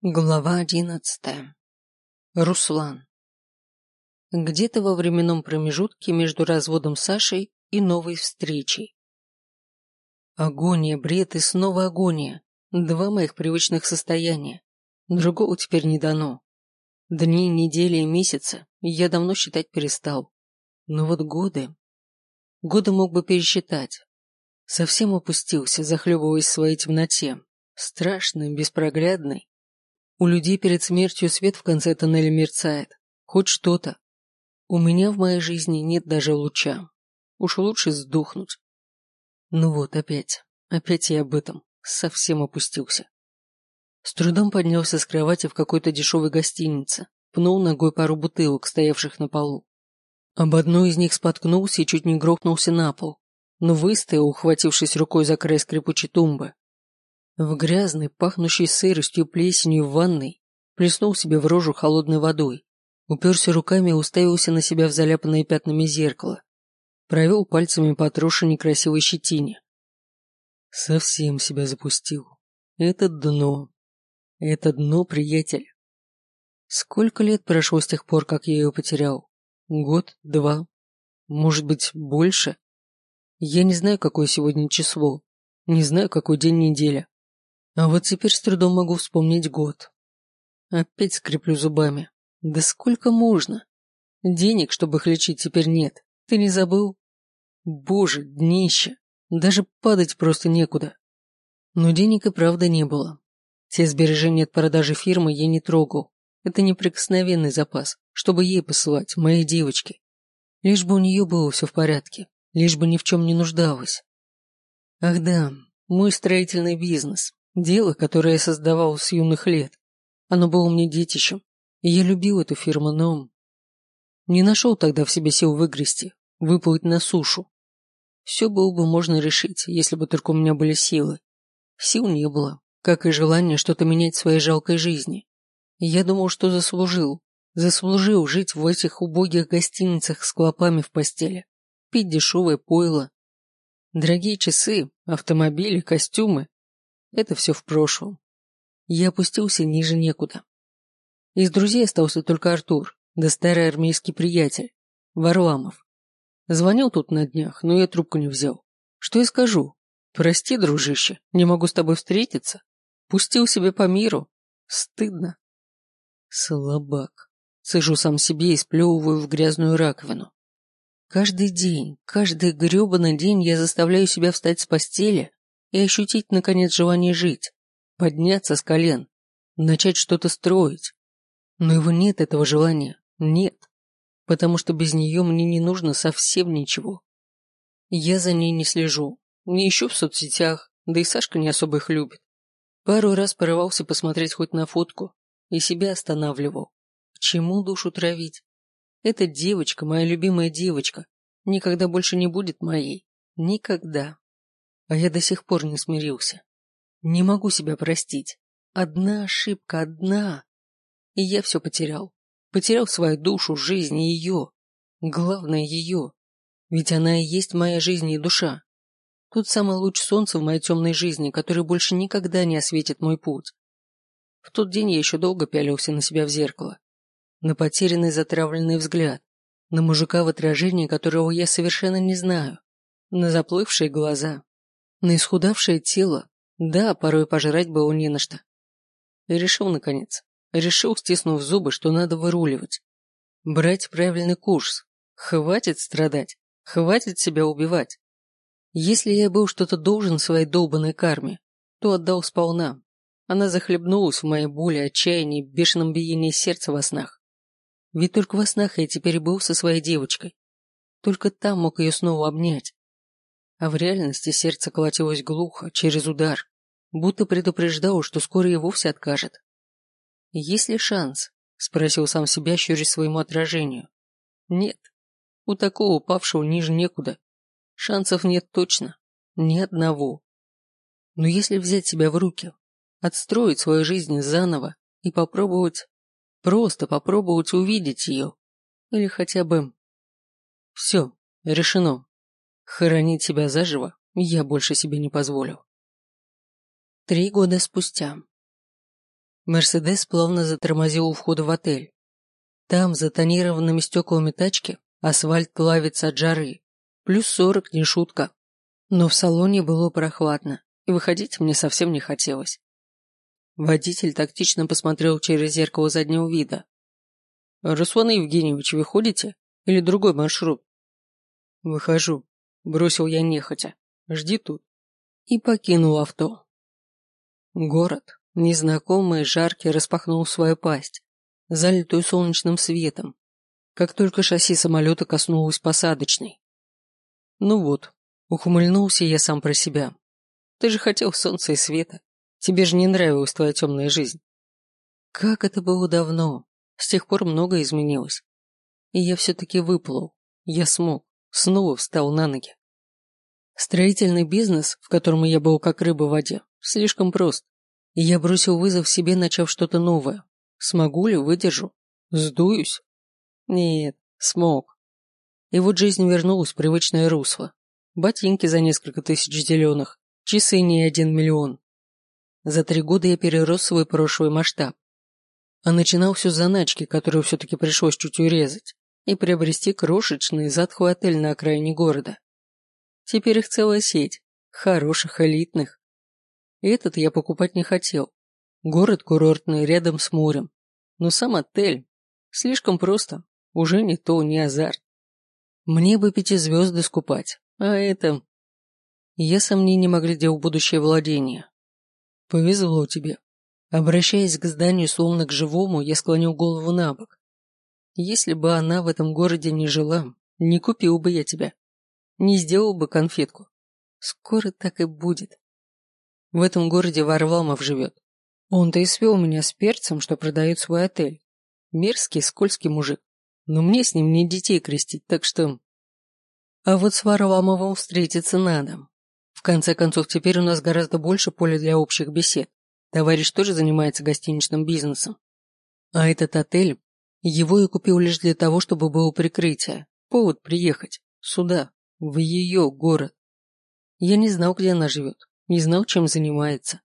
Глава одиннадцатая. Руслан. Где-то во временном промежутке между разводом Сашей и новой встречей. Агония, бред и снова агония. Два моих привычных состояния. Другого теперь не дано. Дни, недели и месяцы я давно считать перестал. Но вот годы... Годы мог бы пересчитать. Совсем опустился, захлебываясь в своей темноте. Страшной, беспроглядной у людей перед смертью свет в конце тоннеля мерцает. Хоть что-то. У меня в моей жизни нет даже луча. Уж лучше сдохнуть. Ну вот, опять. Опять я об этом. Совсем опустился. С трудом поднялся с кровати в какой-то дешевой гостинице. Пнул ногой пару бутылок, стоявших на полу. Об одной из них споткнулся и чуть не грохнулся на пол. Но выстоял, ухватившись рукой за край скрипучей тумбы. В грязной, пахнущей сыростью плесенью в ванной плеснул себе в рожу холодной водой, уперся руками и уставился на себя в заляпанное пятнами зеркало, провел пальцами по отросшей некрасивой щетине. Совсем себя запустил. Это дно. Это дно, приятель. Сколько лет прошло с тех пор, как я ее потерял? Год? Два? Может быть, больше? Я не знаю, какое сегодня число. Не знаю, какой день недели. А вот теперь с трудом могу вспомнить год. Опять скреплю зубами. Да сколько можно? Денег, чтобы их лечить, теперь нет. Ты не забыл? Боже, днище. Даже падать просто некуда. Но денег и правда не было. Те сбережения от продажи фирмы я не трогал. Это неприкосновенный запас, чтобы ей посылать, моей девочке. Лишь бы у нее было все в порядке, лишь бы ни в чем не нуждалась. Ах да, мой строительный бизнес. Дело, которое я создавал с юных лет. Оно было мне детищем, и я любил эту фирму, но... Не нашел тогда в себе сил выгрести, выплыть на сушу. Все было бы можно решить, если бы только у меня были силы. Сил не было, как и желание что-то менять в своей жалкой жизни. Я думал, что заслужил. Заслужил жить в этих убогих гостиницах с клопами в постели, пить дешевое пойло. Дорогие часы, автомобили, костюмы это все в прошлом. Я опустился ниже некуда. Из друзей остался только Артур, да старый армейский приятель, Варламов. Звонил тут на днях, но я трубку не взял. Что я скажу? Прости, дружище, не могу с тобой встретиться. Пустил себе по миру. Стыдно. Слабак. Сижу сам себе и сплевываю в грязную раковину. Каждый день, каждый гребаный день я заставляю себя встать с постели, и ощутить, наконец, желание жить, подняться с колен, начать что-то строить. Но его нет, этого желания, нет, потому что без нее мне не нужно совсем ничего. Я за ней не слежу, не ищу в соцсетях, да и Сашка не особо их любит. Пару раз порывался посмотреть хоть на фотку и себя останавливал. К чему душу травить? Эта девочка, моя любимая девочка, никогда больше не будет моей. Никогда. А я до сих пор не смирился. Не могу себя простить. Одна ошибка, одна. И я все потерял. Потерял свою душу, жизнь и ее. Главное ее. Ведь она и есть моя жизнь и душа. Тут самый луч солнца в моей темной жизни, который больше никогда не осветит мой путь. В тот день я еще долго пялился на себя в зеркало. На потерянный затравленный взгляд. На мужика в отражении, которого я совершенно не знаю. На заплывшие глаза. На исхудавшее тело, да, порой пожрать было не на что. И решил, наконец, решил, стиснув зубы, что надо выруливать. Брать правильный курс. Хватит страдать, хватит себя убивать. Если я был что-то должен своей долбанной карме, то отдал сполна. Она захлебнулась в моей боли, отчаянии, бешеном биении сердца во снах. Ведь только во снах я теперь был со своей девочкой. Только там мог ее снова обнять, а в реальности сердце колотилось глухо, через удар, будто предупреждало, что скоро и вовсе откажет. «Есть ли шанс?» – спросил сам себя, щурясь своему отражению. «Нет. У такого упавшего ниже некуда. Шансов нет точно. Ни одного. Но если взять себя в руки, отстроить свою жизнь заново и попробовать, просто попробовать увидеть ее, или хотя бы... Все, решено. Хоронить себя заживо я больше себе не позволю. Три года спустя. Мерседес плавно затормозил у входа в отель. Там, за тонированными стеклами тачки, асфальт плавится от жары. Плюс сорок, не шутка. Но в салоне было прохладно, и выходить мне совсем не хотелось. Водитель тактично посмотрел через зеркало заднего вида. «Руслан Евгеньевич, вы ходите? Или другой маршрут?» «Выхожу», — бросил я нехотя. «Жди тут». И покинул авто. Город, незнакомый, жаркий, распахнул свою пасть, залитую солнечным светом, как только шасси самолета коснулось посадочной. Ну вот, ухмыльнулся я сам про себя. Ты же хотел солнца и света. Тебе же не нравилась твоя темная жизнь. Как это было давно. С тех пор многое изменилось. И я все-таки выплыл. Я смог. Снова встал на ноги. Строительный бизнес, в котором я был как рыба в воде, слишком прост. И я бросил вызов себе, начав что-то новое. Смогу ли, выдержу? Сдуюсь? Нет, смог. И вот жизнь вернулась в привычное русло. Ботинки за несколько тысяч зеленых, часы не один миллион. За три года я перерос свой прошлый масштаб. А начинал все с заначки, которую все-таки пришлось чуть урезать, и приобрести крошечный затхлый отель на окраине города. Теперь их целая сеть, хороших, элитных. Этот я покупать не хотел. Город курортный, рядом с морем. Но сам отель. Слишком просто. Уже не то, не азарт. Мне бы пяти звезды скупать, а это... Я сомнением оглядел будущее владение. Повезло тебе. Обращаясь к зданию словно к живому, я склонил голову на бок. Если бы она в этом городе не жила, не купил бы я тебя. Не сделал бы конфетку. Скоро так и будет. В этом городе Варламов живет. Он-то и свел меня с перцем, что продает свой отель. Мерзкий, скользкий мужик. Но мне с ним не детей крестить, так что... А вот с Варламовым встретиться надо. В конце концов, теперь у нас гораздо больше поля для общих бесед. Товарищ тоже занимается гостиничным бизнесом. А этот отель, его я купил лишь для того, чтобы было прикрытие, повод приехать, сюда, в ее город. Я не знал, где она живет, не знал, чем занимается.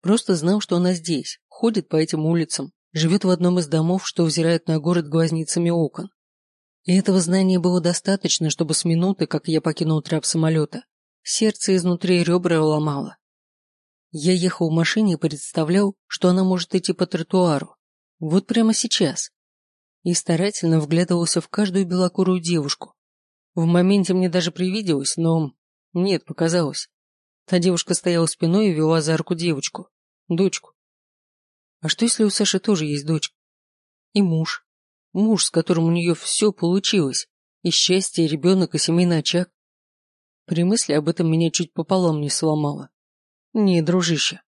Просто знал, что она здесь, ходит по этим улицам, живет в одном из домов, что взирает на город глазницами окон. И этого знания было достаточно, чтобы с минуты, как я покинул трап самолета, Сердце изнутри ребра ломало. Я ехал в машине и представлял, что она может идти по тротуару. Вот прямо сейчас. И старательно вглядывался в каждую белокурую девушку. В моменте мне даже привиделось, но... Нет, показалось. Та девушка стояла спиной и вела за руку девочку. Дочку. А что если у Саши тоже есть дочка? И муж. Муж, с которым у нее все получилось. И счастье, и ребенок, и семейный очаг. При мысли об этом меня чуть пополам не сломало. Не, дружище,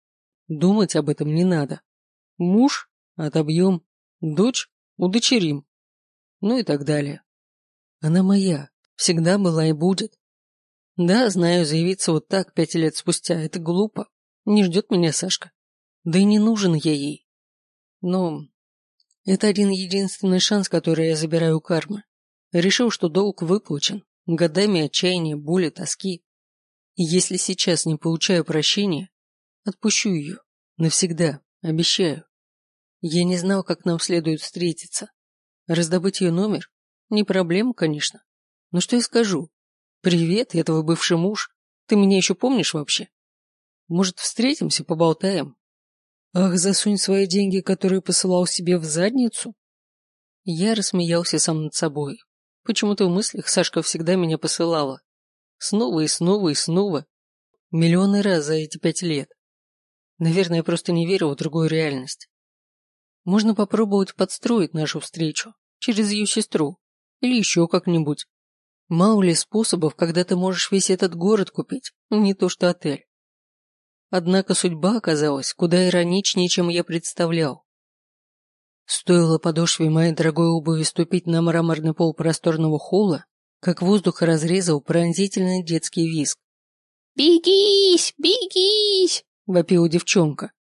думать об этом не надо. Муж? Отобьем. Дочь? Удочерим. Ну и так далее. Она моя. Всегда была и будет. Да, знаю, заявиться вот так пять лет спустя – это глупо. Не ждет меня Сашка. Да и не нужен я ей. Но это один единственный шанс, который я забираю у кармы. Решил, что долг выплачен годами отчаяния, боли, тоски. И если сейчас не получаю прощения, отпущу ее. Навсегда, обещаю. Я не знал, как нам следует встретиться. Раздобыть ее номер? Не проблема, конечно. Но что я скажу? Привет, я твой бывший муж. Ты меня еще помнишь вообще? Может, встретимся, поболтаем? Ах, засунь свои деньги, которые посылал себе в задницу. Я рассмеялся сам над собой. Почему-то в мыслях Сашка всегда меня посылала. Снова и снова и снова. Миллионы раз за эти пять лет. Наверное, я просто не верю в другую реальность. Можно попробовать подстроить нашу встречу через ее сестру или еще как-нибудь. Мало ли способов, когда ты можешь весь этот город купить, не то что отель. Однако судьба оказалась куда ироничнее, чем я представлял. Стоило подошве моей дорогой обуви ступить на мраморный пол просторного холла, как воздух разрезал пронзительный детский визг. «Бегись! Бегись!» — вопила девчонка.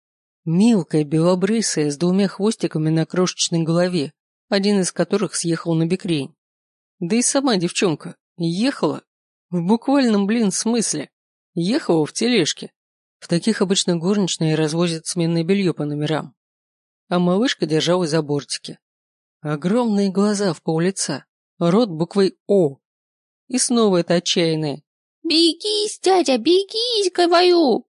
Мелкая, белобрысая, с двумя хвостиками на крошечной голове, один из которых съехал на бекрень. Да и сама девчонка ехала. В буквальном, блин, смысле. Ехала в тележке. В таких обычно горничные развозят сменное белье по номерам. а малышка держалась за бортики. Огромные глаза в пол лица, рот буквой «О». И снова это отчаянное. «Бегись, дядя, бегись, говорю!»